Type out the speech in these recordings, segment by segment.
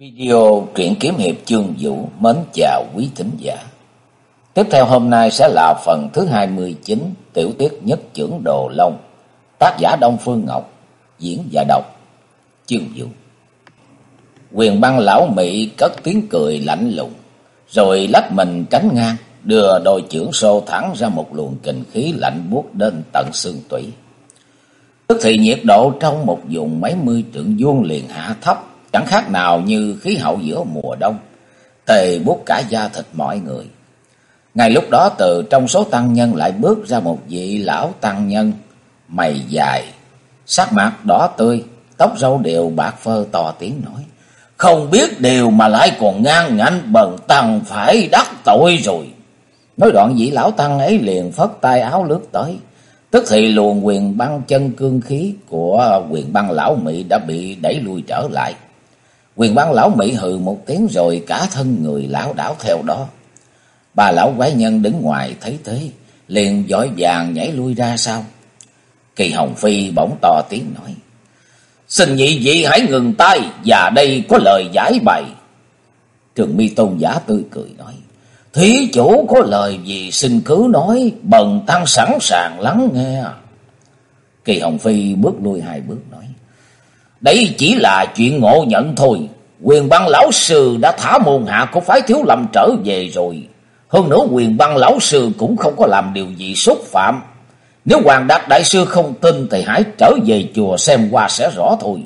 Video truyện kiếm hiệp chương vũ mến chào quý thính giả. Tiếp theo hôm nay sẽ là phần thứ 29 tiểu tiết nhất trưởng Đồ Long. Tác giả Đông Phương Ngọc, diễn và đọc chương vũ. Quyền băng lão Mỹ cất tiếng cười lạnh lùng, rồi lách mình tránh ngang, đưa đôi chưởng xô thẳng ra một luồng kình khí lạnh buốt đến tận xương tủy. Tức thì nhiệt độ trong một vùng mấy mươi trượng vuông liền hạ thấp chẳng khác nào như khí hậu giữa mùa đông, tề bút cả da thịt mọi người. Ngay lúc đó từ trong số tăng nhân lại bước ra một vị lão tăng nhân, mày dài, sắc mặt đỏ tươi, tóc râu đều bạc phơ to tiếng nói. Không biết điều mà lại còn ngang ngạnh bần tăng phải đắc tội rồi. Nói đoạn vị lão tăng ấy liền phất tay áo lướt tới. Tức thì luồng quyền băng chân cương khí của quyền băng lão Mỹ đã bị đẩy lui trở lại. Quyền băng lão Mỹ hừ một tiếng rồi cả thân người lão đảo theo đó. Bà lão quái nhân đứng ngoài thấy thế, liền dõi vàng nhảy lui ra sau. Kỳ Hồng Phi bỗng to tiếng nói. Xin nhị vị hãy ngừng tay, và đây có lời giải bày. Trường mi tôn giả tươi cười nói. Thí chủ có lời gì xin cứ nói, bần tăng sẵn sàng lắng nghe. Kỳ Hồng Phi bước lui hai bước nói đấy chỉ là chuyện ngộ nhận thôi. Quyền băng lão sư đã thả môn hạ của phái thiếu lầm trở về rồi. Hơn nữa quyền băng lão sư cũng không có làm điều gì xúc phạm. Nếu Hoàng Đạt Đại Sư không tin thì hãy trở về chùa xem qua sẽ rõ thôi.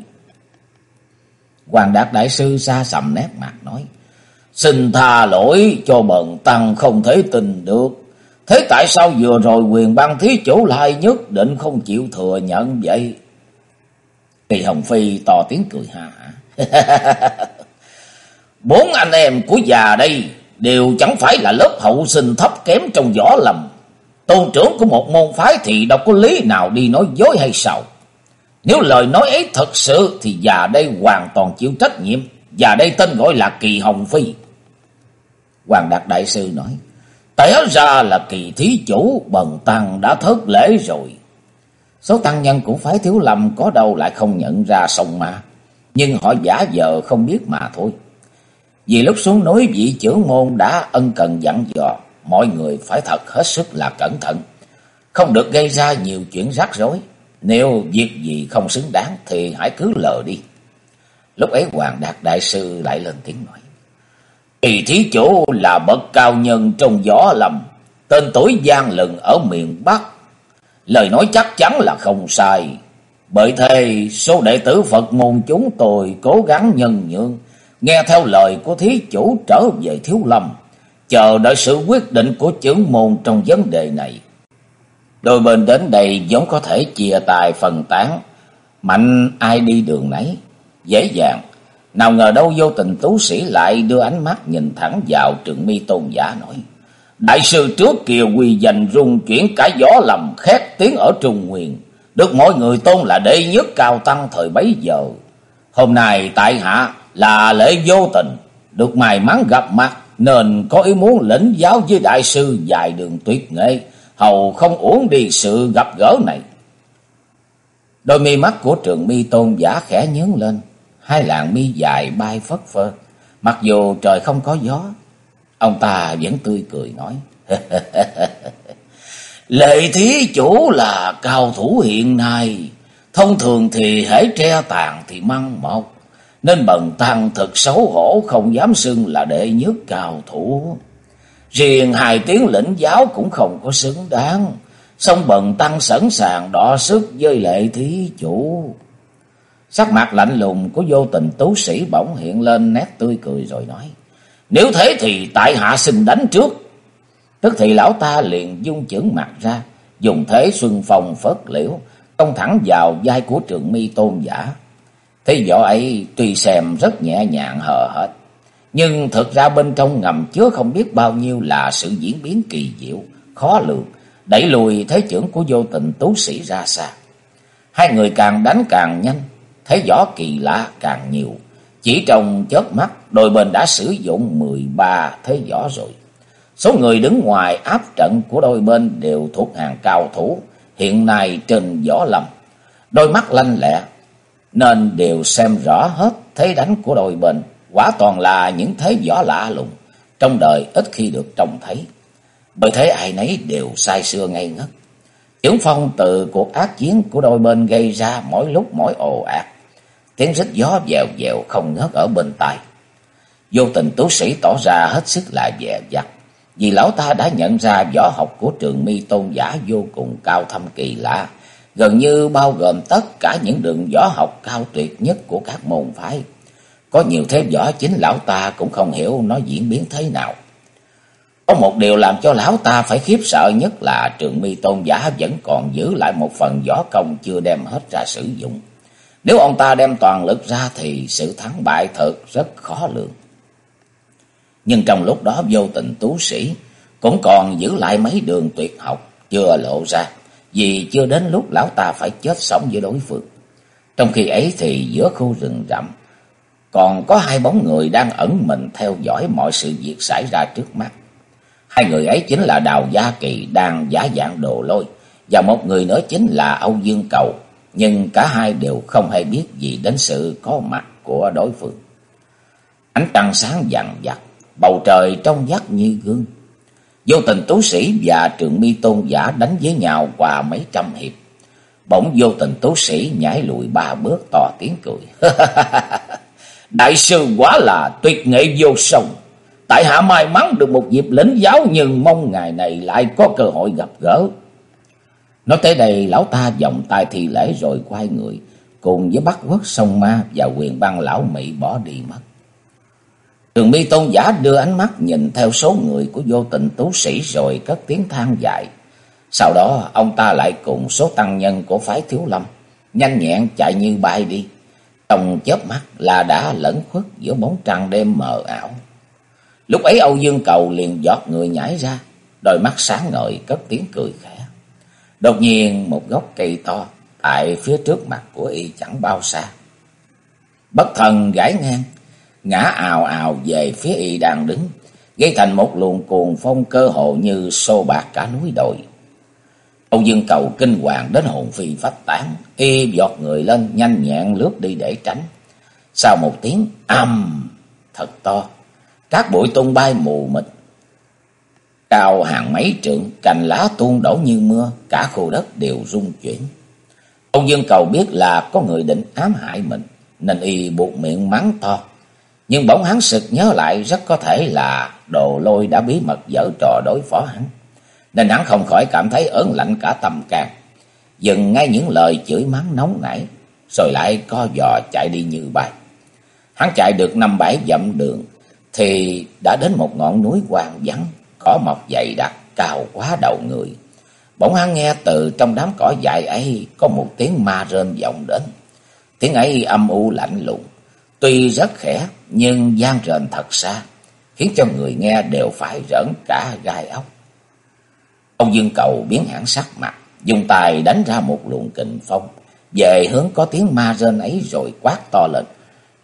Hoàng Đạt Đại Sư xa sầm nét mặt nói. Xin tha lỗi cho bần tăng không thể tin được. Thế tại sao vừa rồi quyền băng thí chủ lại nhất định không chịu thừa nhận vậy? Kỳ Hồng Phi to tiếng cười hả. Bốn anh em của già đây đều chẳng phải là lớp hậu sinh thấp kém trong võ lầm. Tôn trưởng của một môn phái thì đâu có lý nào đi nói dối hay sao. Nếu lời nói ấy thật sự thì già đây hoàn toàn chịu trách nhiệm. Già đây tên gọi là Kỳ Hồng Phi. Hoàng Đạt Đại Sư nói. Té ra là kỳ thí chủ, bần tăng đã thất lễ rồi. Số tăng nhân cũng phải thiếu lầm có đâu lại không nhận ra sông ma. Nhưng họ giả vờ không biết mà thôi. Vì lúc xuống núi, vị trưởng môn đã ân cần dặn dò. Mọi người phải thật hết sức là cẩn thận. Không được gây ra nhiều chuyện rắc rối. Nếu việc gì không xứng đáng thì hãy cứ lờ đi. Lúc ấy Hoàng Đạt Đại Sư lại lên tiếng nói. Kỳ thí chủ là bậc cao nhân trong gió lầm. Tên tuổi gian lừng ở miền Bắc Lời nói chắc chắn là không sai. Bởi thế số đệ tử Phật môn chúng tôi cố gắng nhân nhượng, nghe theo lời của thí chủ trở về thiếu lâm, chờ đợi sự quyết định của trưởng môn trong vấn đề này. Đôi bên đến đây giống có thể chia tài phần tán, mạnh ai đi đường nấy, dễ dàng. Nào ngờ đâu vô tình tú sĩ lại đưa ánh mắt nhìn thẳng vào trường mi tôn giả nói. Đại sư trước kia quy danh rung chuyển cả gió lầm khét tiếng ở Trung Nguyên. Được mọi người tôn là đệ nhất cao tăng thời bấy giờ. Hôm nay tại hạ là lễ vô tình. Được may mắn gặp mặt, nên có ý muốn lĩnh giáo với đại sư dài đường tuyệt nghệ. Hầu không uống đi sự gặp gỡ này. Đôi mi mắt của trường mi tôn giả khẽ nhướng lên. Hai lạng mi dài bay phất phơ. Mặc dù trời không có gió Ông ta vẫn tươi cười nói. Lệ thí chủ là cao thủ hiện nay. Thông thường thì hễ tre tàn thì măng mọc. Nên bần tăng thật xấu hổ không dám xưng là đệ nhất cao thủ. Riêng hai tiếng lĩnh giáo cũng không có xứng đáng. Xong bần tăng sẵn sàng đọ sức với lệ thí chủ. Sắc mặt lạnh lùng của vô tình tú sĩ bỗng hiện lên nét tươi cười rồi nói. Nếu thế thì tại hạ xin đánh trước. Tức thì lão ta liền dung chưởng mặt ra, dùng thế xuân phong phớt liễu, công thẳng vào vai của trường mi tôn giả. Thế võ ấy tuy xem rất nhẹ nhàng hờ hết, nhưng thực ra bên trong ngầm chứa không biết bao nhiêu là sự diễn biến kỳ diệu, khó lường, đẩy lùi thế trưởng của vô tình tú sĩ ra xa. Hai người càng đánh càng nhanh, thế võ kỳ lạ càng nhiều. Chỉ trong chớp mắt, đôi bên đã sử dụng 13 thế võ rồi. Số người đứng ngoài áp trận của đôi bên đều thuộc hàng cao thủ, hiện nay trên võ lâm. Đôi mắt lanh lẹ, nên đều xem rõ hết thế đánh của đôi bên, quả toàn là những thế võ lạ lùng, trong đời ít khi được trông thấy. Bởi thế ai nấy đều sai xưa ngây ngất. Chưởng phong từ cuộc ác chiến của đôi bên gây ra mỗi lúc mỗi ồ ạt. Tiếng rít gió dèo dèo không ngớt ở bên tai. Vô tình tú sĩ tỏ ra hết sức là dè dặt. Vì lão ta đã nhận ra võ học của trường mi tôn giả vô cùng cao thâm kỳ lạ. Gần như bao gồm tất cả những đường võ học cao tuyệt nhất của các môn phái. Có nhiều thế võ chính lão ta cũng không hiểu nó diễn biến thế nào. Có một điều làm cho lão ta phải khiếp sợ nhất là trường mi tôn giả vẫn còn giữ lại một phần võ công chưa đem hết ra sử dụng. Nếu ông ta đem toàn lực ra thì sự thắng bại thật rất khó lường. Nhưng trong lúc đó vô tình tú sĩ cũng còn giữ lại mấy đường tuyệt học chưa lộ ra. Vì chưa đến lúc lão ta phải chết sống với đối phương. Trong khi ấy thì giữa khu rừng rậm còn có hai bóng người đang ẩn mình theo dõi mọi sự việc xảy ra trước mắt. Hai người ấy chính là Đào Gia Kỳ đang giả dạng đồ lôi, và một người nữa chính là Âu Dương Cầu, nhưng cả hai đều không hay biết gì đến sự có mặt của đối phương. Ánh trăng sáng vàng dặt, bầu trời trong vắt như gương. Vô tình tú sĩ và trường mi tôn giả đánh với nhau qua mấy trăm hiệp. Bỗng vô tình tú sĩ nhảy lùi ba bước to tiếng cười. Đại sư quá là tuyệt nghệ vô song. Tại hạ may mắn được một dịp lĩnh giáo nhưng mong ngày này lại có cơ hội gặp gỡ. Nói tới đây lão ta vòng tay thi lễ rồi quay người cùng với bắt quốc sông ma và quyền băng lão Mỹ bỏ đi mất. Trường mi tôn giả đưa ánh mắt nhìn theo số người của vô tình tú sĩ rồi cất tiếng than dài. Sau đó ông ta lại cùng số tăng nhân của phái thiếu lâm nhanh nhẹn chạy như bay đi. Trong chớp mắt là đã lẫn khuất giữa bóng trăng đêm mờ ảo. Lúc ấy Âu Dương Cầu liền giọt người nhảy ra, đôi mắt sáng ngời cất tiếng cười khẽ. Đột nhiên một gốc cây to tại phía trước mặt của y chẳng bao xa. Bất thần gãy ngang, ngã ào ào về phía y đang đứng, gây thành một luồng cuồng phong cơ hồ như xô bạc cả núi đồi. Âu Dương Cầu kinh hoàng đến hồn phi phách tán, y giọt người lên nhanh nhẹn lướt đi để tránh. Sau một tiếng âm thật to, các bụi tung bay mù mịt. Cao hàng mấy trượng, cành lá tuôn đổ như mưa, cả khu đất đều rung chuyển. Âu Dương Cầu biết là có người định ám hại mình, nên y buộc miệng mắng to. Nhưng bỗng hắn sực nhớ lại rất có thể là đồ lôi đã bí mật dở trò đối phó hắn. Nên hắn không khỏi cảm thấy ớn lạnh cả tâm can. Dừng ngay những lời chửi mắng nóng nảy, rồi lại co giò chạy đi như bay. Hắn chạy được năm bảy dặm đường, thì đã đến một ngọn núi hoang vắng, cỏ mọc dày đặc, cao quá đầu người. Bỗng hắn nghe từ trong đám cỏ dại ấy có một tiếng ma rên vọng đến. Tiếng ấy âm u lạnh lùng, tuy rất khẽ nhưng gian rền thật xa, khiến cho người nghe đều phải rỡn cả gai ốc. Ông Dương Cầu biến hẳn sắc mặt, dùng tay đánh ra một luồng kình phong, về hướng có tiếng ma rên ấy rồi quát to lên.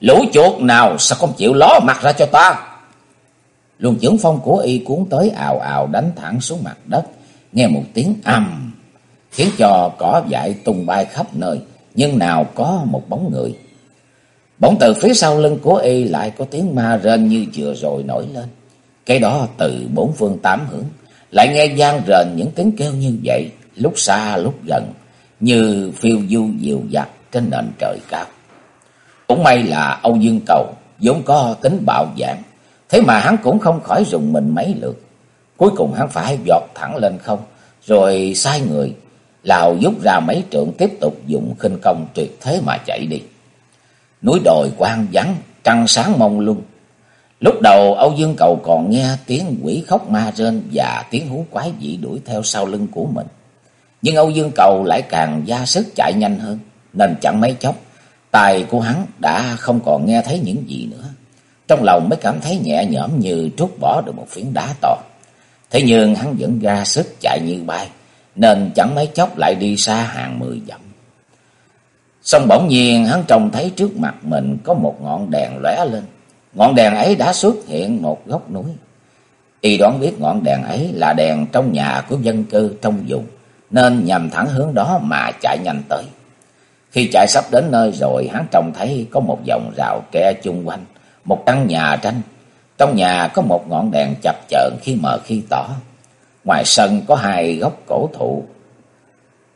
Lũ chuột nào sao không chịu ló mặt ra cho ta? Luồng chưởng phong của y cuốn tới ào ào đánh thẳng xuống mặt đất, nghe một tiếng ầm, khiến cho cỏ dại tung bay khắp nơi, nhưng nào có một bóng người. Bỗng từ phía sau lưng của y lại có tiếng ma rên như vừa rồi nổi lên. Cái đó từ bốn phương tám hướng, lại nghe gian rền những tiếng kêu như vậy, lúc xa lúc gần, như phiêu du diệu dặt trên nền trời cao. Cũng may là Âu Dương Cầu vốn có tính bạo dạng, thế mà hắn cũng không khỏi dùng mình mấy lượt. Cuối cùng hắn phải giọt thẳng lên không, rồi sai người, lào rút ra mấy trượng tiếp tục dùng khinh công tuyệt thế mà chạy đi. Núi đồi quang vắng, trăng sáng mông lung. Lúc đầu Âu Dương Cầu còn nghe tiếng quỷ khóc ma rên và tiếng hú quái dị đuổi theo sau lưng của mình. Nhưng Âu Dương Cầu lại càng ra sức chạy nhanh hơn, nên chẳng mấy chốc Tai của hắn đã không còn nghe thấy những gì nữa. Trong lòng mới cảm thấy nhẹ nhõm như trút bỏ được một phiến đá to. Thế nhưng hắn vẫn ra sức chạy như bay, nên chẳng mấy chốc lại đi xa hàng mười dặm. Xong bỗng nhiên hắn trông thấy trước mặt mình có một ngọn đèn lóe lên. Ngọn đèn ấy đã xuất hiện một góc núi. Y đoán biết ngọn đèn ấy là đèn trong nhà của dân cư trong vùng, nên nhằm thẳng hướng đó mà chạy nhanh tới. Khi chạy sắp đến nơi rồi, hắn trông thấy có một dòng rào tre chung quanh, một căn nhà tranh. Trong nhà có một ngọn đèn chập chờn khi mờ khi tỏ. Ngoài sân có hai gốc cổ thụ.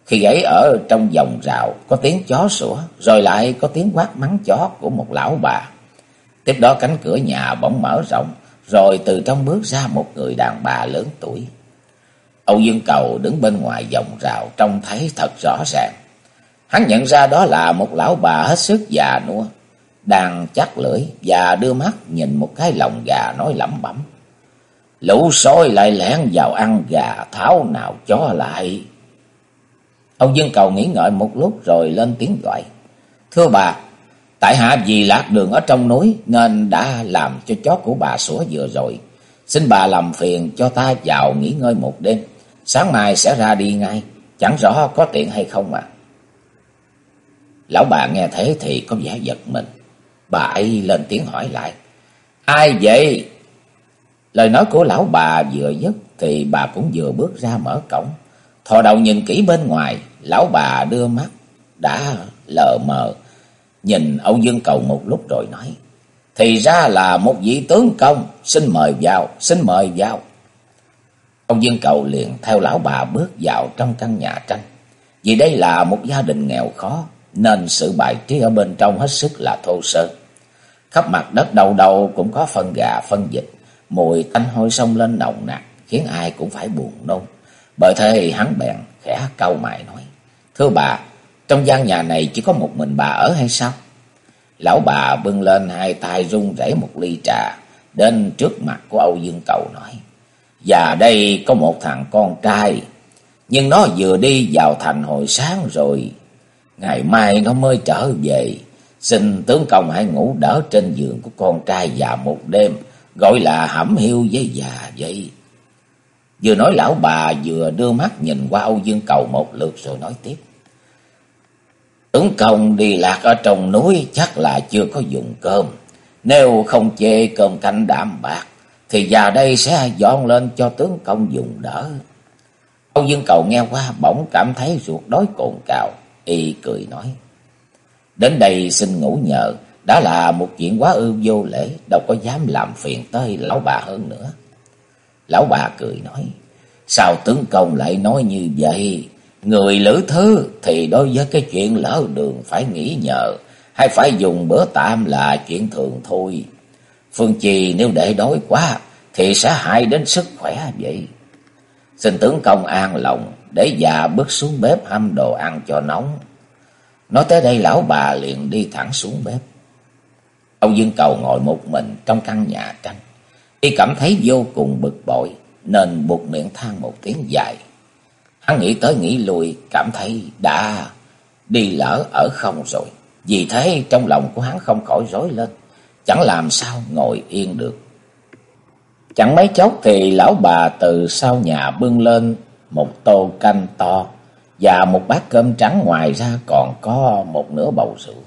Khi ấy ở trong vòng rào có tiếng chó sủa, rồi lại có tiếng quát mắng chó của một lão bà. Tiếp đó cánh cửa nhà bỗng mở rộng, rồi từ trong bước ra một người đàn bà lớn tuổi. Âu Dương Cầu đứng bên ngoài vòng rào trông thấy thật rõ ràng. Hắn nhận ra đó là một lão bà hết sức già nua, đang chắc lưỡi và đưa mắt nhìn một cái lồng gà nói lẩm bẩm. Lũ sói lại lén vào ăn gà tháo nào chó lại. ông Dương Cầu nghĩ ngợi một lúc rồi lên tiếng gọi. Thưa bà, tại hạ vì lạc đường ở trong núi nên đã làm cho chó của bà sủa vừa rồi. Xin bà làm phiền cho ta vào nghỉ ngơi một đêm. Sáng mai sẽ ra đi ngay. Chẳng rõ có tiện hay không mà Lão bà nghe thế thì có vẻ giật mình. Bà ấy lên tiếng hỏi lại. Ai vậy? Lời nói của lão bà vừa dứt thì bà cũng vừa bước ra mở cổng. Thò đầu nhìn kỹ bên ngoài, lão bà đưa mắt, đã lờ mờ, nhìn Âu Dương Cầu một lúc rồi nói. Thì ra là một vị tướng công, xin mời vào, xin mời vào. Âu Dương Cầu liền theo lão bà bước vào trong căn nhà tranh. Vì đây là một gia đình nghèo khó, nên sự bài trí ở bên trong hết sức là thô sơ. Khắp mặt đất đầu đầu cũng có phân gà, phân dịch mùi tanh hôi sông lên nồng nặc, khiến ai cũng phải buồn nôn. Bởi thế hắn bèn khẽ cau mày nói, Thưa bà, trong gian nhà này chỉ có một mình bà ở hay sao? Lão bà bưng lên hai tay run rẩy một ly trà, đến trước mặt của Âu Dương Cầu nói, Và đây có một thằng con trai, nhưng nó vừa đi vào thành hồi sáng rồi, ngày mai nó mới trở về. Xin tướng công hãy ngủ đỡ trên giường của con trai già một đêm, gọi là hẩm hiu với già vậy. Vừa nói lão bà vừa đưa mắt nhìn qua Âu Dương Cầu một lượt rồi nói tiếp. Tướng công đi lạc ở trong núi chắc là chưa có dùng cơm. Nếu không chê cơm canh đạm bạc, thì già đây sẽ dọn lên cho tướng công dùng đỡ. Âu Dương Cầu nghe qua bỗng cảm thấy ruột đói cồn cào, y cười nói. Đến đây xin ngủ nhờ, đã là một chuyện quá ư vô lễ, đâu có dám làm phiền tới lão bà hơn nữa. Lão bà cười nói, sao tướng công lại nói như vậy? Người lữ thứ thì đối với cái chuyện lỡ đường phải nghĩ nhờ, hay phải dùng bữa tạm là chuyện thường thôi. Phương Trì nếu để đói quá thì sẽ hại đến sức khỏe vậy. Xin tướng công an lòng để già bước xuống bếp hâm đồ ăn cho nóng. Nói tới đây lão bà liền đi thẳng xuống bếp. Ông Dương Cầu ngồi một mình trong căn nhà tranh. Y cảm thấy vô cùng bực bội, nên buộc miệng than một tiếng dài. Hắn nghĩ tới nghĩ lui, cảm thấy đã đi lỡ ở không rồi. Vì thế trong lòng của hắn không khỏi rối lên. Chẳng làm sao ngồi yên được. Chẳng mấy chốc thì lão bà từ sau nhà bưng lên một tô canh to và một bát cơm trắng ngoài ra còn có một nửa bầu rượu.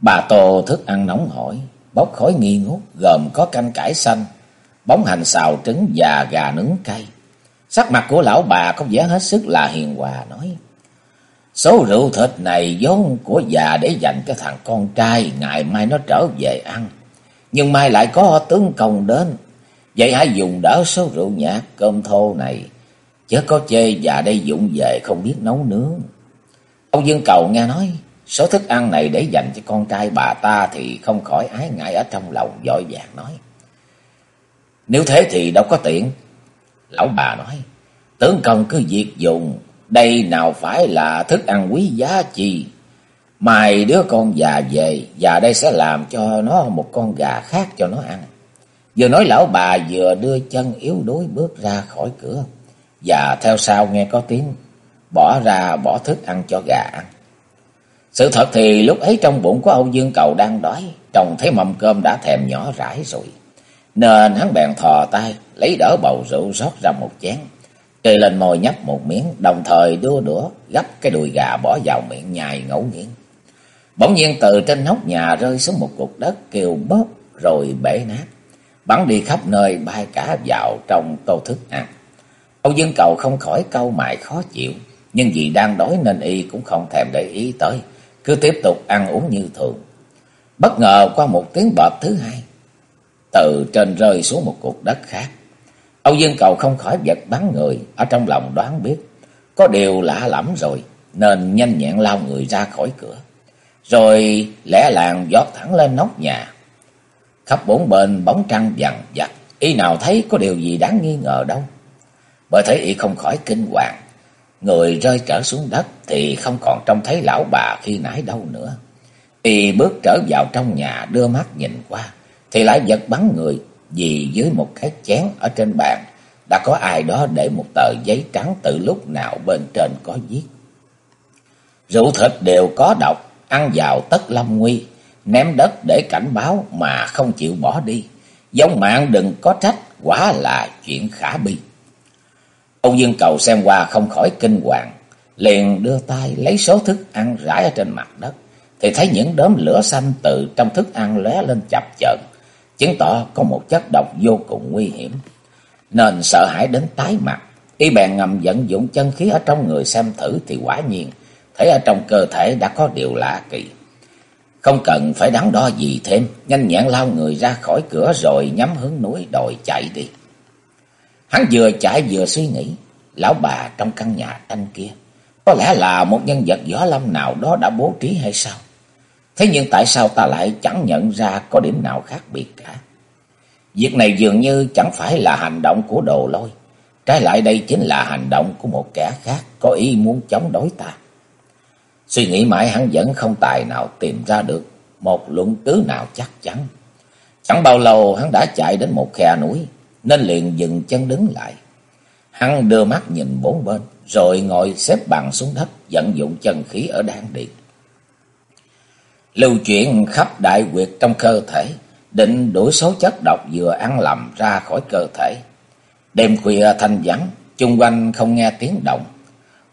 Bà tô thức ăn nóng hổi, bốc khói nghi ngút, gồm có canh cải xanh, bóng hành xào trứng và gà nướng cay. Sắc mặt của lão bà có vẻ hết sức là hiền hòa nói. Số rượu thịt này vốn của già để dành cho thằng con trai, ngày mai nó trở về ăn. Nhưng mai lại có tướng công đến, vậy hãy dùng đỡ số rượu nhạt cơm thô này, chứ có chê già đây dụng về không biết nấu nướng. Ông Dương Cầu nghe nói, số thức ăn này để dành cho con trai bà ta thì không khỏi ái ngại ở trong lòng dội vàng nói. Nếu thế thì đâu có tiện. Lão bà nói, tướng công cứ việc dùng, đây nào phải là thức ăn quý giá chi. Mai đứa con già về, già đây sẽ làm cho nó một con gà khác cho nó ăn. Vừa nói lão bà vừa đưa chân yếu đuối bước ra khỏi cửa. Và theo sau nghe có tiếng bỏ ra bỏ thức ăn cho gà ăn. Sự thật thì lúc ấy trong bụng của Âu Dương Cầu đang đói, trông thấy mâm cơm đã thèm nhỏ rãi rồi. Nên hắn bèn thò tay, lấy đỡ bầu rượu rót ra một chén. Kề lên môi nhấp một miếng, đồng thời đưa đũa gấp cái đùi gà bỏ vào miệng nhai ngẫu nghiến. Bỗng nhiên từ trên nóc nhà rơi xuống một cục đất kêu bóp rồi bể nát. Bắn đi khắp nơi bay cả vào trong tô thức ăn. Âu Dương Cầu không khỏi câu mại khó chịu. Nhưng vì đang đói nên y cũng không thèm để ý tới. Cứ tiếp tục ăn uống như thường. Bất ngờ qua một tiếng bợp thứ hai, từ trên rơi xuống một cục đất khác. Âu Dương Cầu không khỏi giật bắn người, ở trong lòng đoán biết, có điều lạ lẫm rồi, nên nhanh nhẹn lao người ra khỏi cửa. Rồi lẽ làng giót thẳng lên nóc nhà. Khắp bốn bên bóng trăng vằn vặt, y nào thấy có điều gì đáng nghi ngờ đâu. Bởi thế y không khỏi kinh hoàng, người rơi trở xuống đất thì không còn trông thấy lão bà khi nãy đâu nữa. Y bước trở vào trong nhà đưa mắt nhìn qua, thì lại giật bắn người vì dưới một cái chén ở trên bàn đã có ai đó để một tờ giấy trắng từ lúc nào bên trên có viết. Rượu thịt đều có độc, ăn vào tất lâm nguy, ném đất để cảnh báo mà không chịu bỏ đi. Giống mạng đừng có trách, quả là chuyện khả bi. Ông Dương Cầu xem qua không khỏi kinh hoàng, liền đưa tay lấy số thức ăn rải ở trên mặt đất, thì thấy những đốm lửa xanh từ trong thức ăn lóe lên chập chờn, chứng tỏ có một chất độc vô cùng nguy hiểm. Nên sợ hãi đến tái mặt, y bèn ngầm vận dụng chân khí ở trong người xem thử thì quả nhiên, thấy ở trong cơ thể đã có điều lạ kỳ. Không cần phải đắn đo gì thêm, nhanh nhẹn lao người ra khỏi cửa rồi nhắm hướng núi đồi chạy đi. Hắn vừa chạy vừa suy nghĩ, lão bà trong căn nhà tranh kia, có lẽ là một nhân vật võ lâm nào đó đã bố trí hay sao? Thế nhưng tại sao ta lại chẳng nhận ra có điểm nào khác biệt cả? Việc này dường như chẳng phải là hành động của đồ lôi. Trái lại đây chính là hành động của một kẻ khác có ý muốn chống đối ta. Suy nghĩ mãi hắn vẫn không tài nào tìm ra được một luận cứ nào chắc chắn. Chẳng bao lâu hắn đã chạy đến một khe núi, nên liền dừng chân đứng lại. Hắn đưa mắt nhìn bốn bên, rồi ngồi xếp bằng xuống đất, vận dụng chân khí ở đan điện. Lưu chuyển khắp đại quyệt trong cơ thể, định đuổi số chất độc vừa ăn lầm ra khỏi cơ thể. Đêm khuya thanh vắng, chung quanh không nghe tiếng động,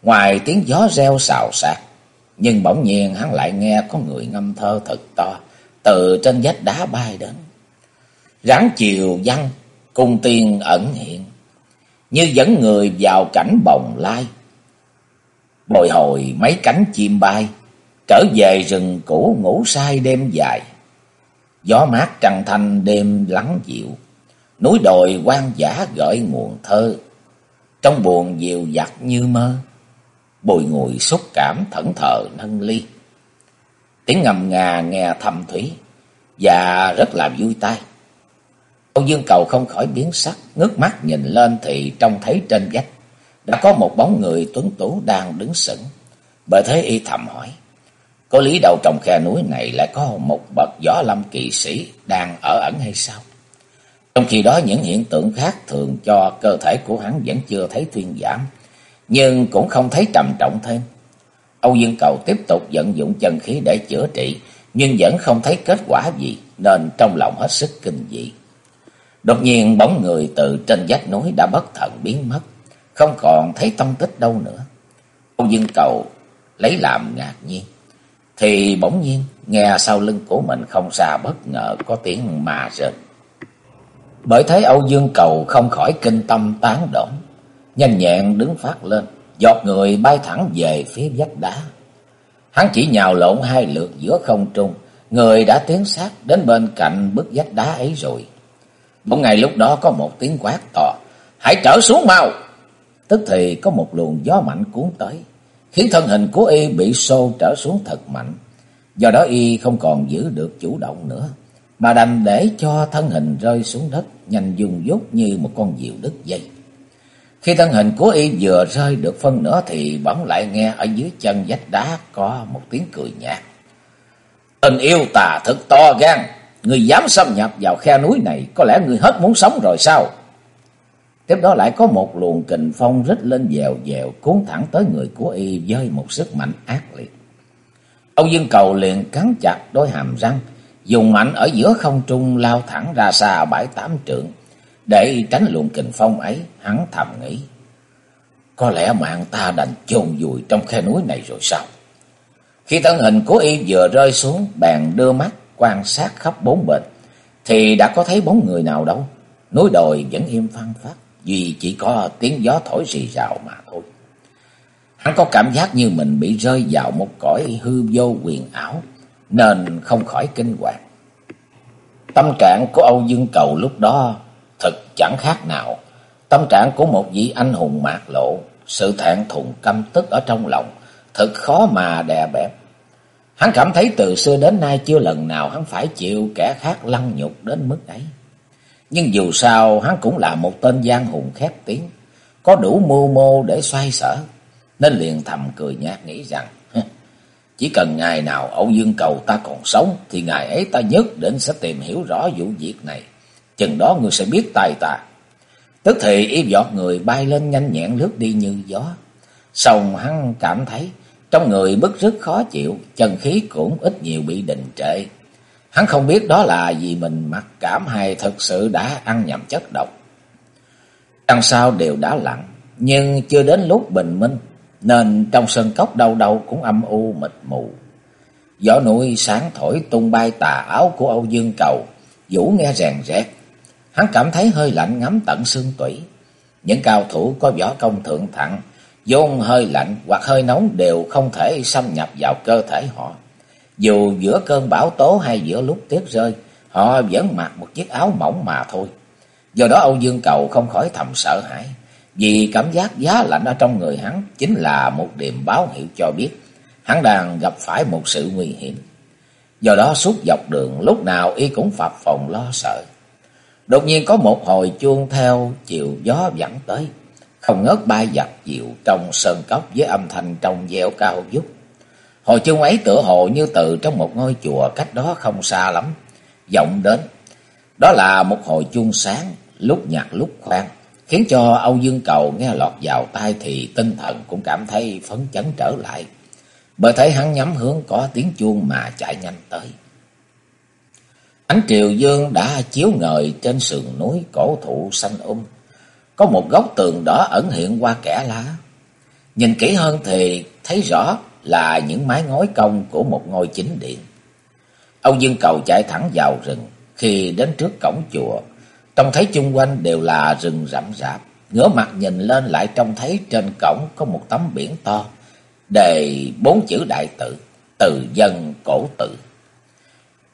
ngoài tiếng gió reo xào xạc, nhưng bỗng nhiên hắn lại nghe có người ngâm thơ thật to, từ trên vách đá bay đến. Ráng chiều văng cung tiên ẩn hiện, như dẫn người vào cảnh bồng lai. Bồi hồi mấy cánh chim bay, trở về rừng cũ ngủ say đêm dài. Gió mát trăng thanh đêm lắng dịu, núi đồi quan giả gợi nguồn thơ, trong buồn dịu dặt như mơ bồi ngùi xúc cảm thẫn thờ nâng ly. Tiếng ngầm ngà nghe thầm thủy và rất là vui tai. Âu Dương Cầu không khỏi biến sắc, ngước mắt nhìn lên thì trông thấy trên vách đã có một bóng người tuấn tú đang đứng sững. Bởi thế y thầm hỏi, có lý đầu trong khe núi này lại có một bậc võ lâm kỳ sĩ đang ở ẩn hay sao? Trong khi đó những hiện tượng khác thường cho cơ thể của hắn vẫn chưa thấy thuyên giảm, nhưng cũng không thấy trầm trọng thêm. Âu Dương Cầu tiếp tục vận dụng chân khí để chữa trị, nhưng vẫn không thấy kết quả gì, nên trong lòng hết sức kinh dị. Đột nhiên bóng người từ trên vách núi đã bất thần biến mất, không còn thấy tông tích đâu nữa. Âu Dương Cầu lấy làm ngạc nhiên, thì bỗng nhiên nghe sau lưng của mình không xa bất ngờ có tiếng mà rệt. Bởi thế Âu Dương Cầu không khỏi kinh tâm tán động, nhanh nhẹn đứng phát lên, giọt người bay thẳng về phía vách đá. Hắn chỉ nhào lộn hai lượt giữa không trung, người đã tiến sát đến bên cạnh bức vách đá ấy rồi. Bỗng ngày lúc đó có một tiếng quát to, hãy trở xuống mau. Tức thì có một luồng gió mạnh cuốn tới, khiến thân hình của y bị xô trở xuống thật mạnh. Do đó y không còn giữ được chủ động nữa, mà đành để cho thân hình rơi xuống đất, nhanh dùng dốt như một con diều đứt dây. Khi thân hình của y vừa rơi được phân nửa thì bỗng lại nghe ở dưới chân vách đá có một tiếng cười nhạt. Tình yêu tà thật to gan, người dám xâm nhập vào khe núi này, có lẽ người hết muốn sống rồi sao? Tiếp đó lại có một luồng kình phong rít lên dèo dèo cuốn thẳng tới người của y với một sức mạnh ác liệt. Âu Dương Cầu liền cắn chặt đôi hàm răng, dùng mạnh ở giữa không trung lao thẳng ra xa bãi tám trượng, để tránh luồng kình phong ấy, hắn thầm nghĩ. Có lẽ mạng ta đành chôn vùi trong khe núi này rồi sao? Khi thân hình của y vừa rơi xuống, bèn đưa mắt quan sát khắp bốn bên, thì đã có thấy bóng người nào đâu. Núi đồi vẫn im phăng phát, vì chỉ có tiếng gió thổi rì rào mà thôi. Hắn có cảm giác như mình bị rơi vào một cõi hư vô quyền ảo, nên không khỏi kinh hoàng. Tâm trạng của Âu Dương Cầu lúc đó thật chẳng khác nào. Tâm trạng của một vị anh hùng mạc lộ, sự thẹn thùng căm tức ở trong lòng, thật khó mà đè bẹp. Hắn cảm thấy từ xưa đến nay chưa lần nào hắn phải chịu kẻ khác lăng nhục đến mức ấy. Nhưng dù sao hắn cũng là một tên giang hùng khét tiếng, có đủ mưu mô để xoay sở, nên liền thầm cười nhạt nghĩ rằng chỉ cần ngày nào Âu Dương Cầu ta còn sống thì ngày ấy ta nhất định sẽ tìm hiểu rõ vụ việc này. Chừng đó người sẽ biết tài ta. Tức thì y giọt người bay lên nhanh nhẹn lướt đi như gió. Xong hắn cảm thấy trong người bức rất khó chịu, chân khí cũng ít nhiều bị đình trệ. Hắn không biết đó là vì mình mặc cảm hay thực sự đã ăn nhầm chất độc. Đằng sau đều đã lặng, nhưng chưa đến lúc bình minh, nên trong sân cốc đâu đâu cũng âm u mịt mù. Gió núi sáng thổi tung bay tà áo của Âu Dương Cầu, vũ nghe rèn rét. Hắn cảm thấy hơi lạnh ngắm tận xương tủy. Những cao thủ có võ công thượng thặng, dồn hơi lạnh hoặc hơi nóng đều không thể xâm nhập vào cơ thể họ. Dù giữa cơn bão tố hay giữa lúc tuyết rơi, họ vẫn mặc một chiếc áo mỏng mà thôi. Do đó Âu Dương Cầu không khỏi thầm sợ hãi. Vì cảm giác giá lạnh ở trong người hắn chính là một điểm báo hiệu cho biết hắn đang gặp phải một sự nguy hiểm. Do đó suốt dọc đường lúc nào y cũng phập phòng lo sợ. Đột nhiên có một hồi chuông theo chiều gió dẫn tới, không ngớt bay dập dịu trong sơn cốc với âm thanh trong dẻo cao vút. Hồi chuông ấy tựa hồ như từ trong một ngôi chùa cách đó không xa lắm, vọng đến. Đó là một hồi chuông sáng, lúc nhạt lúc khoan, khiến cho Âu Dương Cầu nghe lọt vào tai thì tinh thần cũng cảm thấy phấn chấn trở lại. Bởi thấy hắn nhắm hướng có tiếng chuông mà chạy nhanh tới. Ánh triều dương đã chiếu ngời trên sườn núi cổ thụ xanh um. Có một góc tường đỏ ẩn hiện qua kẻ lá. Nhìn kỹ hơn thì thấy rõ là những mái ngói cong của một ngôi chính điện. Âu Dương Cầu chạy thẳng vào rừng. Khi đến trước cổng chùa, trông thấy chung quanh đều là rừng rậm rạp. Ngửa mặt nhìn lên lại trông thấy trên cổng có một tấm biển to, đề bốn chữ đại tự, từ dân cổ tự.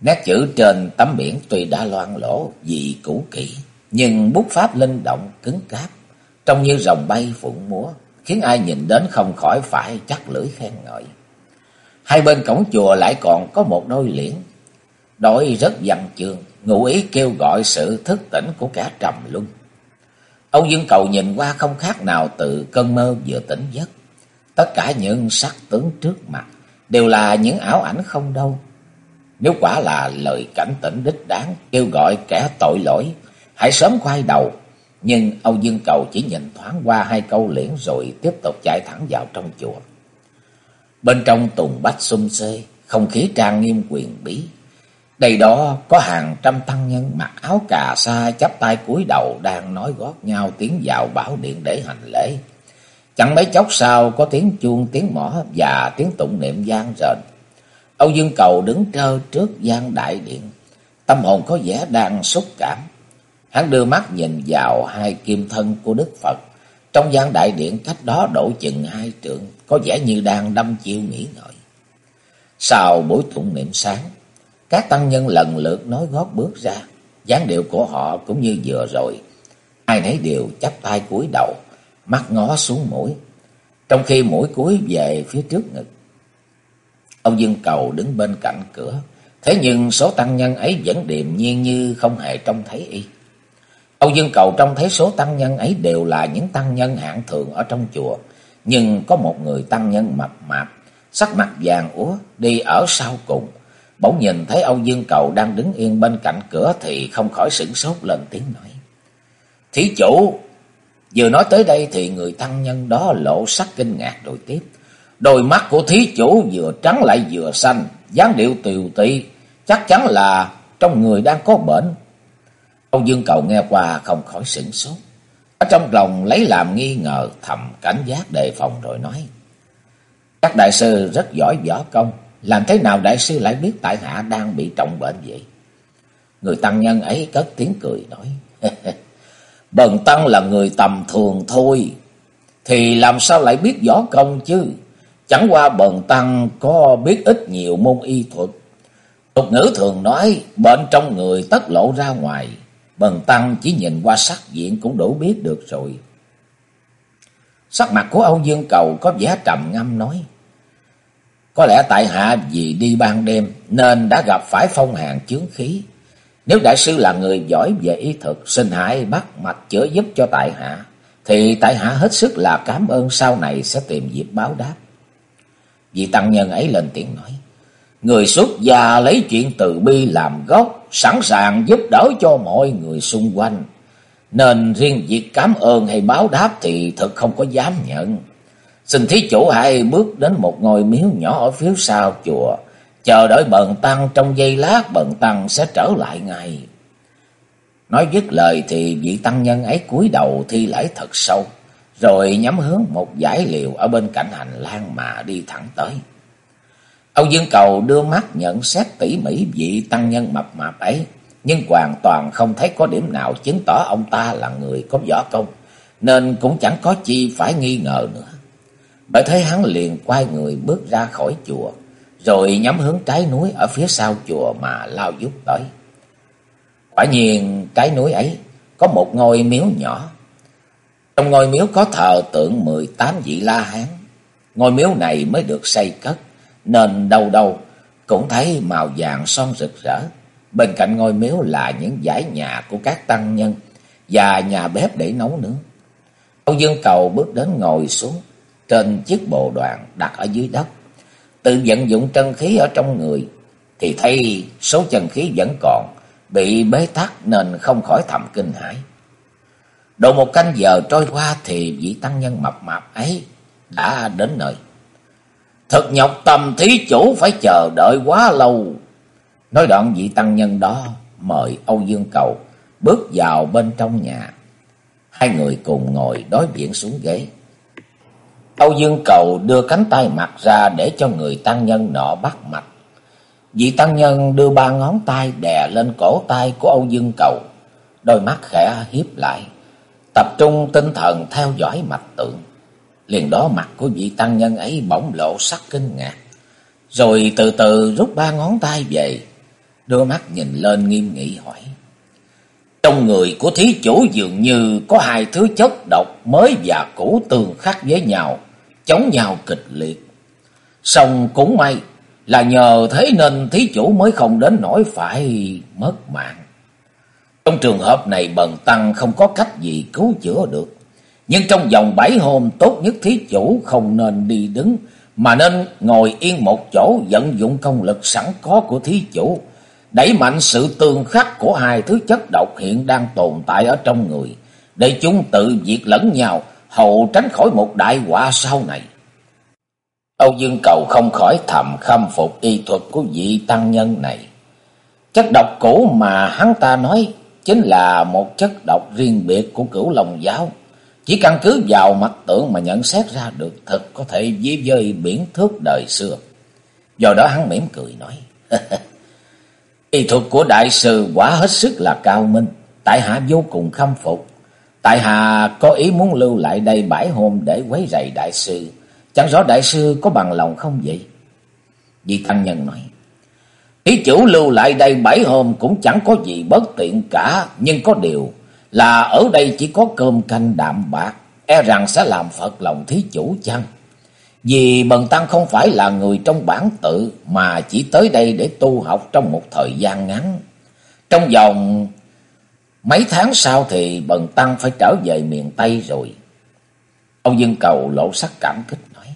Nét chữ trên tấm biển tuy đã loang lỗ vì cũ kỹ, nhưng bút pháp linh động cứng cáp, trông như rồng bay phụng múa, khiến ai nhìn đến không khỏi phải chắc lưỡi khen ngợi. Hai bên cổng chùa lại còn có một đôi liễn, đôi rất văn chương, ngụ ý kêu gọi sự thức tỉnh của kẻ trầm luân. Âu Dương Cầu nhìn qua không khác nào từ cơn mơ vừa tỉnh giấc. Tất cả những sắc tướng trước mặt đều là những ảo ảnh không đâu. Nếu quả là lời cảnh tỉnh đích đáng kêu gọi kẻ tội lỗi, hãy sớm quay đầu. Nhưng Âu Dương Cầu chỉ nhìn thoáng qua hai câu liễn rồi tiếp tục chạy thẳng vào trong chùa. Bên trong tùng bách xung xê, không khí trang nghiêm quyền bí. Đây đó có hàng trăm tăng nhân mặc áo cà sa chắp tay cúi đầu đang nói gót nhau tiến vào bảo điện để hành lễ. Chẳng mấy chốc sau có tiếng chuông, tiếng mỏ và tiếng tụng niệm gian rền. Âu Dương Cầu đứng trơ trước gian đại điện, tâm hồn có vẻ đang xúc cảm. Hắn đưa mắt nhìn vào hai kim thân của Đức Phật, trong gian đại điện cách đó đổ chừng hai trượng, có vẻ như đang đâm chiêu nghỉ ngợi. Sau buổi tụng niệm sáng, các tăng nhân lần lượt nói gót bước ra, dáng điệu của họ cũng như vừa rồi. Ai nấy đều chắp tay cúi đầu, mắt ngó xuống mũi, trong khi mũi cúi về phía trước ngực. Ông Dương Cầu đứng bên cạnh cửa, thế nhưng số tăng nhân ấy vẫn điềm nhiên như không hề trông thấy y. Âu Dương Cầu trông thấy số tăng nhân ấy đều là những tăng nhân hạng thường ở trong chùa, nhưng có một người tăng nhân mập mạp, sắc mặt vàng úa, đi ở sau cùng. Bỗng nhìn thấy Âu Dương Cầu đang đứng yên bên cạnh cửa thì không khỏi sửng sốt lên tiếng nói. Thí chủ, vừa nói tới đây thì người tăng nhân đó lộ sắc kinh ngạc rồi tiếp. Đôi mắt của thí chủ vừa trắng lại vừa xanh, dáng điệu tiều tị, chắc chắn là trong người đang có bệnh. Ông Dương Cầu nghe qua không khỏi sửng sốt. Ở trong lòng lấy làm nghi ngờ, thầm cảnh giác đề phòng rồi nói. Các đại sư rất giỏi võ công, làm thế nào đại sư lại biết tại hạ đang bị trọng bệnh vậy? Người tăng nhân ấy cất tiếng cười nói. Bần tăng là người tầm thường thôi. Thì làm sao lại biết võ công chứ? Chẳng qua bần tăng có biết ít nhiều môn y thuật. Tục ngữ thường nói, bệnh trong người tất lộ ra ngoài, bần tăng chỉ nhìn qua sắc diện cũng đủ biết được rồi. Sắc mặt của Âu Dương Cầu có vẻ trầm ngâm nói, có lẽ tại hạ vì đi ban đêm nên đã gặp phải phong hàn chướng khí. Nếu đại sư là người giỏi về y thực, xin hãy bắt mạch chữa giúp cho tại hạ, thì tại hạ hết sức là cảm ơn sau này sẽ tìm dịp báo đáp. Vị tăng nhân ấy lên tiếng nói, người xuất gia lấy chuyện từ bi làm gốc, sẵn sàng giúp đỡ cho mọi người xung quanh. Nên riêng việc cảm ơn hay báo đáp thì thật không có dám nhận. Xin thí chủ hãy bước đến một ngôi miếu nhỏ ở phía sau chùa, chờ đợi bần tăng trong giây lát bần tăng sẽ trở lại ngay. Nói dứt lời thì vị tăng nhân ấy cúi đầu thi lễ thật sâu, rồi nhắm hướng một giải liều ở bên cạnh hành lang mà đi thẳng tới. Âu Dương Cầu đưa mắt nhận xét tỉ mỉ vị tăng nhân mập mạp ấy, nhưng hoàn toàn không thấy có điểm nào chứng tỏ ông ta là người có võ công, nên cũng chẳng có chi phải nghi ngờ nữa. Bởi thế hắn liền quay người bước ra khỏi chùa, rồi nhắm hướng trái núi ở phía sau chùa mà lao dút tới. Quả nhiên trái núi ấy có một ngôi miếu nhỏ. Trong ngôi miếu có thờ tượng 18 vị La Hán. Ngôi miếu này mới được xây cất, nên đâu đâu cũng thấy màu vàng son rực rỡ. Bên cạnh ngôi miếu là những dãy nhà của các tăng nhân và nhà bếp để nấu nướng. Âu Dương Cầu bước đến ngồi xuống trên chiếc bồ đoàn đặt ở dưới đất. Tự vận dụng chân khí ở trong người thì thấy số chân khí vẫn còn, bị bế tắc nên không khỏi thầm kinh hãi. Độ một canh giờ trôi qua thì vị tăng nhân mập mạp ấy đã đến nơi. Thật nhọc tâm thí chủ phải chờ đợi quá lâu. Nói đoạn vị tăng nhân đó mời Âu Dương Cầu bước vào bên trong nhà. Hai người cùng ngồi đối diện xuống ghế. Âu Dương Cầu đưa cánh tay mặt ra để cho người tăng nhân nọ bắt mạch. Vị tăng nhân đưa ba ngón tay đè lên cổ tay của Âu Dương Cầu, đôi mắt khẽ hiếp lại, tập trung tinh thần theo dõi mạch tượng. Liền đó mặt của vị tăng nhân ấy bỗng lộ sắc kinh ngạc, rồi từ từ rút ba ngón tay về, đưa mắt nhìn lên nghiêm nghị hỏi. Trong người của thí chủ dường như có hai thứ chất độc mới và cũ tương khắc với nhau, chống nhau kịch liệt. Xong cũng may là nhờ thế nên thí chủ mới không đến nỗi phải mất mạng. Trong trường hợp này bần tăng không có cách gì cứu chữa được. Nhưng trong vòng bảy hôm, tốt nhất thí chủ không nên đi đứng, mà nên ngồi yên một chỗ vận dụng công lực sẵn có của thí chủ. Đẩy mạnh sự tương khắc của hai thứ chất độc hiện đang tồn tại ở trong người. Để chúng tự diệt lẫn nhau hậu tránh khỏi một đại họa sau này. Âu Dương Cầu không khỏi thầm khâm phục y thuật của vị tăng nhân này. Chất độc cũ mà hắn ta nói chính là một chất độc riêng biệt của cửu lòng giáo. Chỉ căn cứ vào mặt tượng mà nhận xét ra được thật có thể dí dơi biển thước đời xưa. Do đó hắn mỉm cười nói. y thuật của đại sư quả hết sức là cao minh. Tại hạ vô cùng khâm phục. Tại hạ có ý muốn lưu lại đây bãi hôm để quấy rầy đại sư. Chẳng rõ đại sư có bằng lòng không vậy? Vị tăng nhân nói. Ý chủ lưu lại đây bảy hôm cũng chẳng có gì bất tiện cả. Nhưng có điều là ở đây chỉ có cơm canh đạm bạc. E rằng sẽ làm phật lòng thí chủ chăng? Vì bần tăng không phải là người trong bản tự mà chỉ tới đây để tu học trong một thời gian ngắn. Trong vòng Mấy tháng sau thì bần tăng phải trở về miền Tây rồi. Ông Dương Cầu lộ sắc cảm kích nói.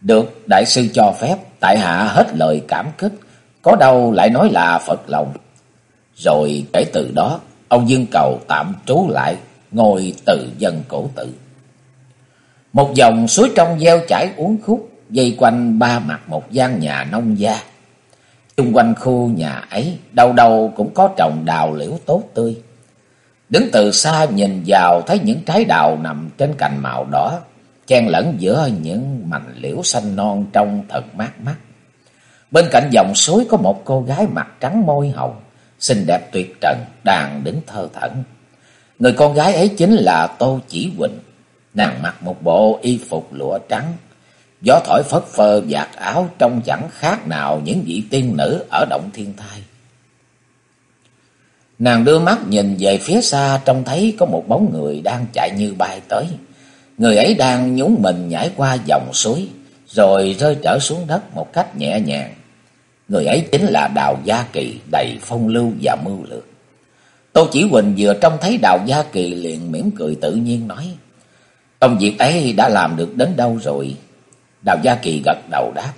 Được, đại sư cho phép, tại hạ hết lời cảm kích, có đâu lại nói là Phật lòng. Rồi kể từ đó, ông Dương Cầu tạm trú lại, ngồi từ dân cổ tự. Một dòng suối trong gieo chảy uốn khúc, dây quanh ba mặt một gian nhà nông gia. Xung quanh khu nhà ấy, đâu đâu cũng có trồng đào liễu tốt tươi. Đứng từ xa nhìn vào thấy những trái đào nằm trên cành màu đỏ, chen lẫn giữa những mảnh liễu xanh non trong thật mát mắt. Bên cạnh dòng suối có một cô gái mặt trắng môi hồng, xinh đẹp tuyệt trần, đang đứng thơ thẩn. Người con gái ấy chính là Tô Chỉ Quỳnh, nàng mặc một bộ y phục lụa trắng, Gió thổi phất phơ vạt áo trông chẳng khác nào những vị tiên nữ ở động thiên thai. Nàng đưa mắt nhìn về phía xa trông thấy có một bóng người đang chạy như bay tới. Người ấy đang nhún mình nhảy qua dòng suối, rồi rơi trở xuống đất một cách nhẹ nhàng. Người ấy chính là Đào Gia Kỳ đầy phong lưu và mưu lược. Tô Chỉ Huỳnh vừa trông thấy Đào Gia Kỳ liền mỉm cười tự nhiên nói. Công việc ấy đã làm được đến đâu rồi? Đào Gia Kỳ gật đầu đáp.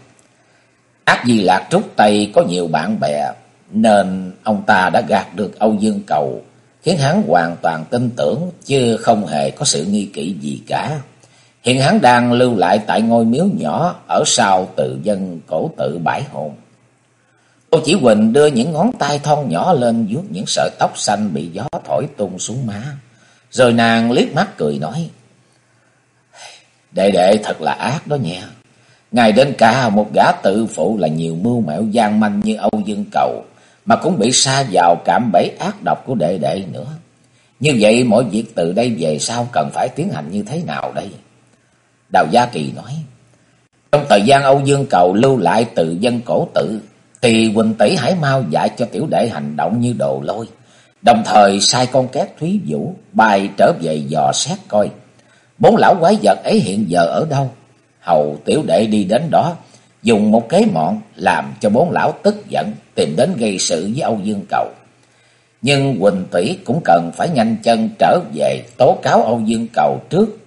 Ác Di Lạc Trúc Tây có nhiều bạn bè, nên ông ta đã gạt được Âu Dương Cầu, khiến hắn hoàn toàn tin tưởng, chứ không hề có sự nghi kỵ gì cả. Hiện hắn đang lưu lại tại ngôi miếu nhỏ ở sau tự dân cổ tự bãi hồn. Cô Chỉ quỳnh đưa những ngón tay thon nhỏ lên vuốt những sợi tóc xanh bị gió thổi tung xuống má. Rồi nàng liếc mắt cười nói. Đệ đệ thật là ác đó nha. Ngài đến cả một gã tự phụ là nhiều mưu mẹo gian manh như Âu Dương Cầu. Mà cũng bị sa vào cảm bẫy ác độc của đệ đệ nữa. Như vậy mọi việc từ đây về sau cần phải tiến hành như thế nào đây? Đào Gia Kỳ nói. Trong thời gian Âu Dương Cầu lưu lại từ dân cổ tử thì Quỳnh Tỷ hãy mau dạy cho tiểu đệ hành động như đồ lôi. Đồng thời sai con két Thúy Vũ bay trở về dò xét coi. Bốn lão quái vật ấy hiện giờ ở đâu? Hầu tiểu đệ đi đến đó, dùng một cái mọn làm cho bốn lão tức giận, tìm đến gây sự với Âu Dương Cầu. Nhưng Quỳnh Tỷ cũng cần phải nhanh chân trở về tố cáo Âu Dương Cầu trước.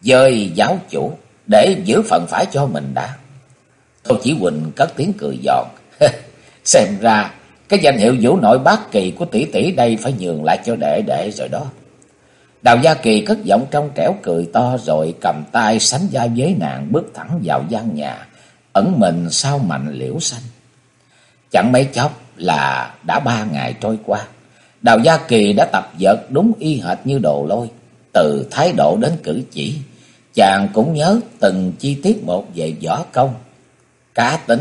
Dời giáo chủ để giữ phận phải cho mình đã. Tô Chỉ Quỳnh cất tiếng cười giòn. Xem ra cái danh hiệu vũ nội bát kỳ của tỷ tỷ đây phải nhường lại cho đệ đệ rồi đó. Đào Gia Kỳ cất giọng trong trẻo cười to rồi cầm tay sánh vai với nàng bước thẳng vào gian nhà, ẩn mình sau mạnh liễu xanh. Chẳng mấy chốc là đã ba ngày trôi qua. Đào Gia Kỳ đã tập dượt đúng y hệt như đồ lôi, từ thái độ đến cử chỉ. Chàng cũng nhớ từng chi tiết một về võ công, cá tính,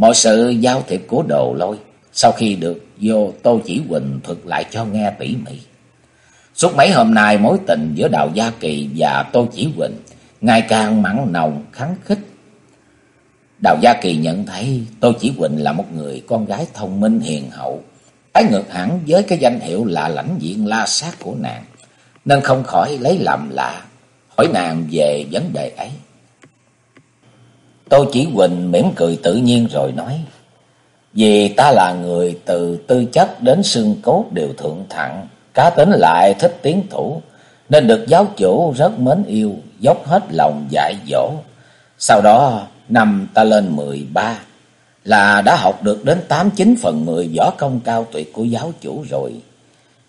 mọi sự giao thiệp của đồ lôi. Sau khi được vô Tô Chỉ Huỳnh thuật lại cho nghe tỉ mỉ. Suốt mấy hôm nay mối tình giữa Đào Gia Kỳ và Tô Chỉ Huỳnh ngày càng mặn nồng kháng khích. Đào Gia Kỳ nhận thấy Tô Chỉ Huỳnh là một người con gái thông minh hiền hậu, trái ngược hẳn với cái danh hiệu là lãnh diện la sát của nàng, nên không khỏi lấy làm lạ, hỏi nàng về vấn đề ấy. Tô Chỉ Huỳnh mỉm cười tự nhiên rồi nói, vì ta là người từ tư chất đến xương cốt đều thượng thặng, cá tính lại thích tiến thủ, nên được giáo chủ rất mến yêu, dốc hết lòng dạy dỗ. Sau đó, năm ta lên mười ba là đã học được đến tám chín phần mười võ công cao tuyệt của giáo chủ rồi.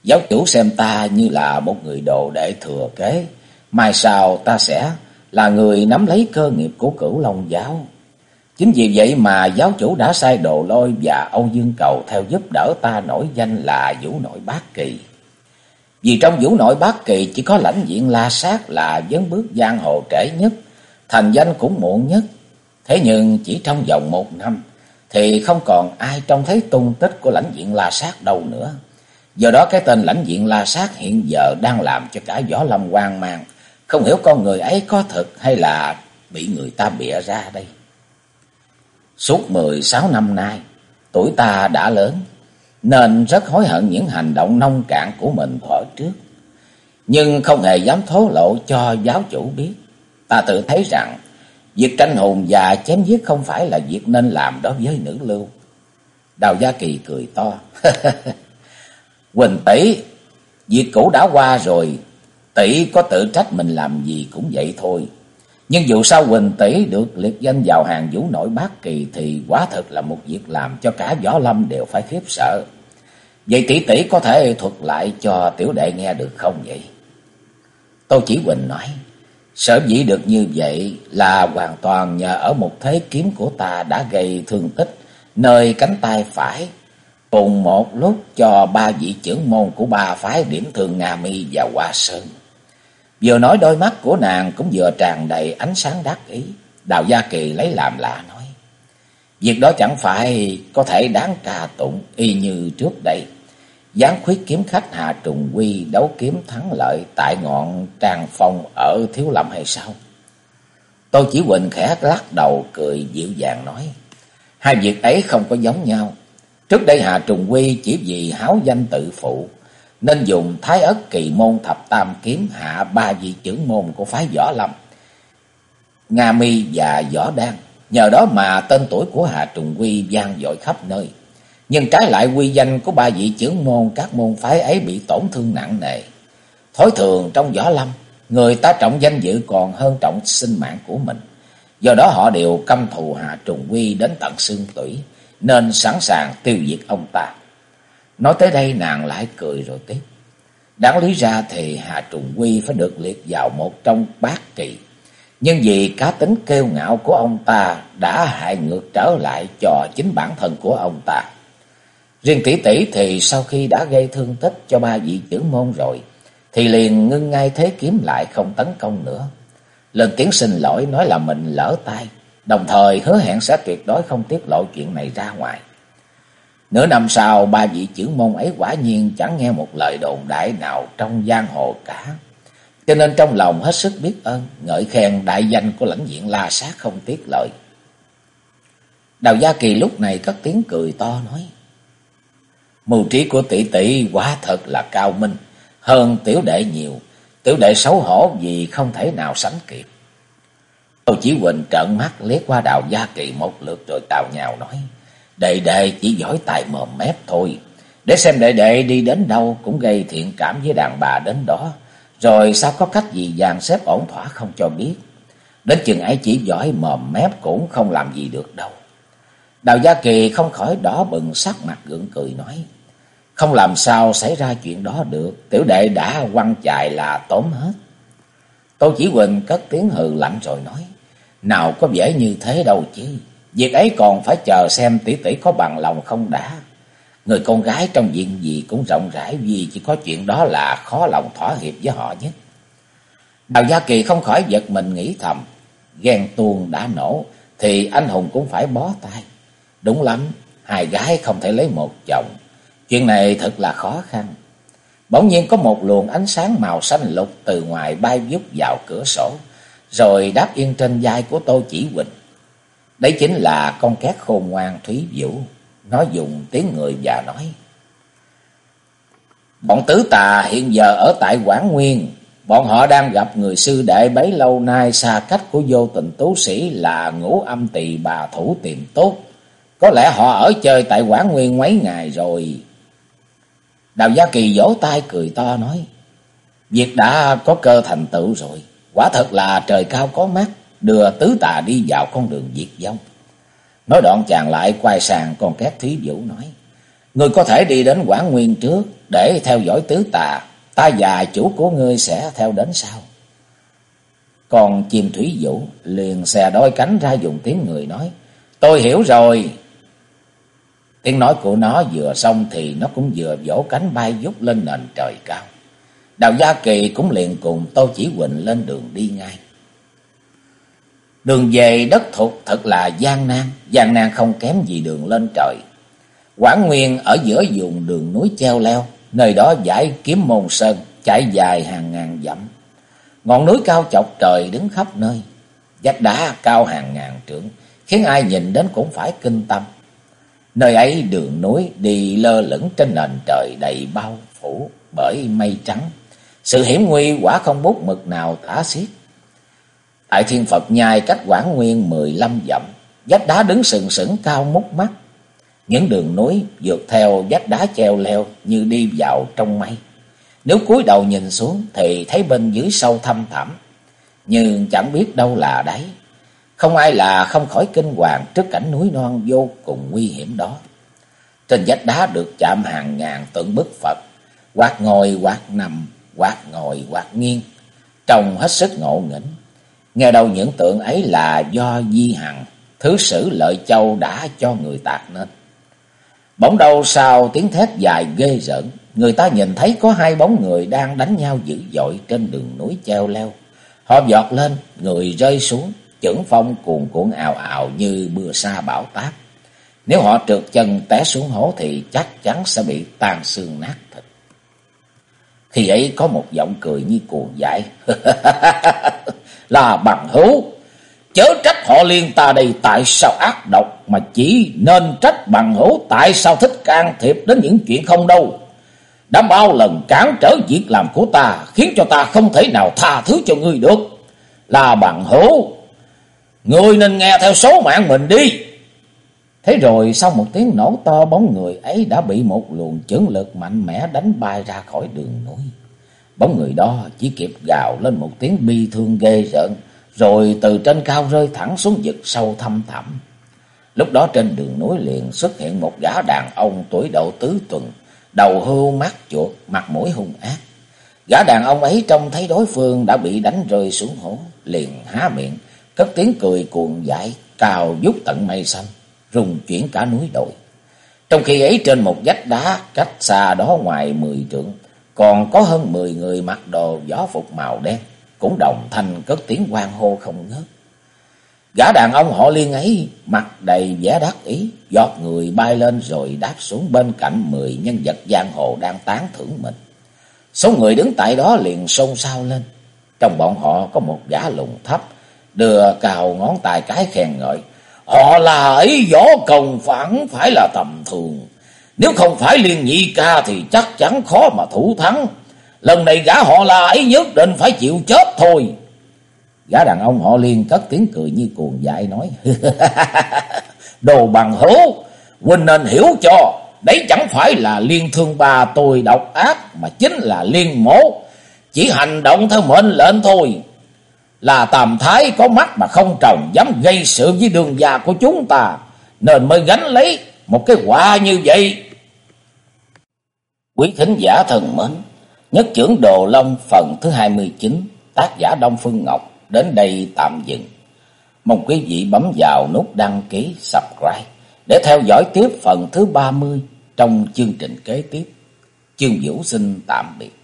Giáo chủ xem ta như là một người đồ đệ thừa kế, mai sau ta sẽ là người nắm lấy cơ nghiệp của cửu Long giáo. Chính vì vậy mà giáo chủ đã sai đồ lôi và Âu Dương Cầu theo giúp đỡ ta nổi danh là Vũ Nội Bát Kỳ. Vì trong vũ nội bát kỳ chỉ có lãnh diện la sát là vấn bước giang hồ trễ nhất, thành danh cũng muộn nhất. Thế nhưng chỉ trong vòng một năm thì không còn ai trông thấy tung tích của lãnh diện la sát đâu nữa. Do đó cái tên lãnh diện la sát hiện giờ đang làm cho cả võ lâm hoang mang, không hiểu con người ấy có thật hay là bị người ta bịa ra đây. Suốt mười sáu năm nay, tuổi ta đã lớn, nên rất hối hận những hành động nông cạn của mình thuở trước. Nhưng không hề dám thố lộ cho giáo chủ biết. Ta tự thấy rằng việc tranh hồn và chém giết không phải là việc nên làm đối với nữ lưu. Đào Gia Kỳ cười to. Quỳnh tỷ, việc cũ đã qua rồi, tỷ có tự trách mình làm gì cũng vậy thôi. Nhưng dù sao Quỳnh tỷ được liệt danh vào hàng vũ nổi bát kỳ thì quả thật là một việc làm cho cả võ lâm đều phải khiếp sợ. Vậy tỷ tỷ có thể thuật lại cho tiểu đệ nghe được không vậy? Tô Chỉ Huỳnh nói, sở dĩ được như vậy là hoàn toàn nhờ ở một thế kiếm của ta đã gây thương tích nơi cánh tay phải, cùng một lúc cho ba vị trưởng môn của ba phái điểm thường Nga Mi và Hoa Sơn. Vừa nói đôi mắt của nàng cũng vừa tràn đầy ánh sáng đắc ý. Đào Gia Kỳ lấy làm lạ nói. Việc đó chẳng phải có thể đáng ca tụng y như trước đây. Gián khuyết kiếm khách Hà Trùng Quy đấu kiếm thắng lợi tại ngọn tràng phong ở Thiếu Lâm hay sao? tôi Chỉ quỳnh khẽ lắc đầu cười dịu dàng nói. Hai việc ấy không có giống nhau. Trước đây Hà Trùng Quy chỉ vì háo danh tự phụ, nên dùng thái ất kỳ môn thập tam kiếm hạ ba vị trưởng môn của phái võ lâm. Nga mi và võ đan. Nhờ đó mà tên tuổi của Hà Trùng Quy vang dội khắp nơi. Nhưng trái lại quy danh của ba vị trưởng môn các môn phái ấy bị tổn thương nặng nề. Thối thường trong võ lâm, người ta trọng danh dự còn hơn trọng sinh mạng của mình. Do đó họ đều căm thù Hà Trùng Quy đến tận xương tủy, nên sẵn sàng tiêu diệt ông ta. Nói tới đây nàng lại cười rồi tiếp. Đáng lý ra thì Hà Trùng Quy phải được liệt vào một trong bát kỳ. Nhưng vì cá tính kêu ngạo của ông ta đã hại ngược trở lại cho chính bản thân của ông ta. Riêng tỷ tỷ thì sau khi đã gây thương tích cho ba vị trưởng môn rồi, thì liền ngưng ngay thế kiếm lại không tấn công nữa. Lần tiếng xin lỗi nói là mình lỡ tay, đồng thời hứa hẹn sẽ tuyệt đối không tiết lộ chuyện này ra ngoài. Nửa năm sau, ba vị trưởng môn ấy quả nhiên chẳng nghe một lời đồn đại nào trong giang hồ cả. Cho nên trong lòng hết sức biết ơn, ngợi khen đại danh của lãnh diện la sát không tiếc lời. Đào Gia Kỳ lúc này cất tiếng cười to nói. Mưu trí của tỷ tỷ quá thật là cao minh, hơn tiểu đệ nhiều. Tiểu đệ xấu hổ vì không thể nào sánh kịp. Tô Chí Huỳnh trợn mắt liếc qua Đào Gia Kỳ một lượt rồi tào nhào nói. Đệ đệ chỉ giỏi tài mồm mép thôi. Để xem đệ đệ đi đến đâu cũng gây thiện cảm với đàn bà đến đó. Rồi sao có cách gì dàn xếp ổn thỏa không cho biết. Đến chừng ấy chỉ giỏi mồm mép cũng không làm gì được đâu. Đào Gia Kỳ không khỏi đỏ bừng sắc mặt gượng cười nói. Không làm sao xảy ra chuyện đó được. Tiểu đệ đã quăng chài là tóm hết. Tô Chỉ Huỳnh cất tiếng hừ lạnh rồi nói. Nào có dễ như thế đâu chứ. Việc ấy còn phải chờ xem tỷ tỷ có bằng lòng không đã. Người con gái trong diện gì cũng rộng rãi vì chỉ có chuyện đó là khó lòng thỏa hiệp với họ nhất. Đào Gia Kỳ không khỏi giật mình nghĩ thầm. Ghen tuông đã nổ thì anh hùng cũng phải bó tay. Đúng lắm, hai gái không thể lấy một chồng. Chuyện này thật là khó khăn. Bỗng nhiên có một luồng ánh sáng màu xanh lục từ ngoài bay vút vào cửa sổ, rồi đáp yên trên vai của Tô Chỉ Huỳnh. Đấy chính là con két khôn ngoan Thúy Vũ. Nó dùng tiếng người và nói. Bọn tứ tà hiện giờ ở tại Quảng Nguyên. Bọn họ đang gặp người sư đệ bấy lâu nay xa cách của vô tình tú sĩ là ngũ âm tỳ bà thủ tìm tốt. Có lẽ họ ở chơi tại Quảng Nguyên mấy ngày rồi. Đào Gia Kỳ vỗ tay cười to nói. Việc đã có cơ thành tựu rồi. Quả thật là trời cao có mắt. Đưa tứ tà đi vào con đường diệt vong. Nói đoạn chàng lại quay sang con két Thúy Vũ nói. Ngươi có thể đi đến Quảng Nguyên trước để theo dõi tứ tà. Ta và chủ của ngươi sẽ theo đến sau. Còn chim thủy Vũ liền xè đôi cánh ra dùng tiếng người nói. Tôi hiểu rồi. Tiếng nói của nó vừa xong thì nó cũng vừa vỗ cánh bay vút lên nền trời cao. Đào Gia Kỳ cũng liền cùng Tô Chỉ Huỳnh lên đường đi ngay. Đường về đất thục thật là gian nan, gian nan không kém gì đường lên trời. Quảng Nguyên ở giữa vùng đường núi treo leo, nơi đó giải kiếm môn sơn, chạy dài hàng ngàn dặm. Ngọn núi cao chọc trời đứng khắp nơi, vách đá cao hàng ngàn trượng, khiến ai nhìn đến cũng phải kinh tâm. Nơi ấy đường núi đi lơ lửng trên nền trời đầy bao phủ bởi mây trắng. Sự hiểm nguy quả không bút mực nào tả xiết. Tại thiên Phật nhai cách Quảng Nguyên mười lăm dặm, vách đá đứng sừng sững cao mút mắt. Những đường núi vượt theo vách đá treo leo như đi vào trong mây. Nếu cúi đầu nhìn xuống thì thấy bên dưới sâu thăm thẳm, nhưng chẳng biết đâu là đấy. Không ai là không khỏi kinh hoàng trước cảnh núi non vô cùng nguy hiểm đó. Trên vách đá được chạm hàng ngàn tượng bức Phật, quạt ngồi quạt nằm, quạt ngồi quạt nghiêng, trông hết sức ngộ nghĩnh. Nghe đâu những tượng ấy là do Di Hằng, thứ sử lợi châu đã cho người tạc nên. Bỗng đâu sau tiếng thét dài ghê rợn, người ta nhìn thấy có hai bóng người đang đánh nhau dữ dội trên đường núi treo leo. Họ giọt lên, người rơi xuống, chưởng phong cuồn cuộn ào ào như mưa sa bão táp. Nếu họ trượt chân té xuống hố thì chắc chắn sẽ bị tan xương nát thịt. Khi ấy có một giọng cười như cuồng dại. là bằng hữu. Chớ trách họ liên ta đây, tại sao ác độc mà chỉ nên trách bằng hữu tại sao thích can thiệp đến những chuyện không đâu. Đã bao lần cản trở việc làm của ta, khiến cho ta không thể nào tha thứ cho ngươi được. Là bằng hữu. Ngươi nên nghe theo số mạng mình đi. Thế rồi sau một tiếng nổ to, bóng người ấy đã bị một luồng chưởng lực mạnh mẽ đánh bay ra khỏi đường núi. Bóng người đó chỉ kịp gào lên một tiếng bi thương ghê rợn rồi từ trên cao rơi thẳng xuống vực sâu thăm thẳm. Lúc đó trên đường núi liền xuất hiện một gã đàn ông tuổi đậu tứ tuần, đầu hưu mắt chuột, mặt mũi hung ác. Gã đàn ông ấy trông thấy đối phương đã bị đánh rơi xuống hố, liền há miệng, cất tiếng cười cuồng dại, cào vút tận mây xanh, rung chuyển cả núi đồi. Trong khi ấy trên một vách đá cách xa đó ngoài mười trượng, còn có hơn mười người mặc đồ gió phục màu đen cũng đồng thanh cất tiếng quan hô không ngớt. Gã đàn ông họ liên ấy mặt đầy vẻ đắc ý, giọt người bay lên rồi đáp xuống bên cạnh mười nhân vật giang hồ đang tán thưởng mình. Số người đứng tại đó liền xôn xao lên. Trong bọn họ có một gã lùng thấp, đưa cào ngón tay cái khen ngợi. Họ là ấy võ công phản phải là tầm thường. Nếu không phải liên nhị ca thì chắc chắn khó mà thủ thắng. Lần này gã họ là ấy nhất định phải chịu chết thôi. Gã đàn ông họ liên cất tiếng cười như cuồng dại nói. Đồ bằng hữu, Huynh nên hiểu cho. Đấy chẳng phải là liên thương bà tôi độc ác mà chính là liên mổ. Chỉ hành động theo mệnh lệnh thôi. Là tàm thái có mắt mà không trồng dám gây sự với đường già của chúng ta. Nên mới gánh lấy một cái quả như vậy. Quý thính giả thần mến. Nhất trưởng Đồ Long phần thứ 29, tác giả Đông Phương Ngọc đến đây tạm dừng. Mong quý vị bấm vào nút đăng ký, subscribe để theo dõi tiếp phần thứ 30 trong chương trình kế tiếp. Chương Vũ xin tạm biệt.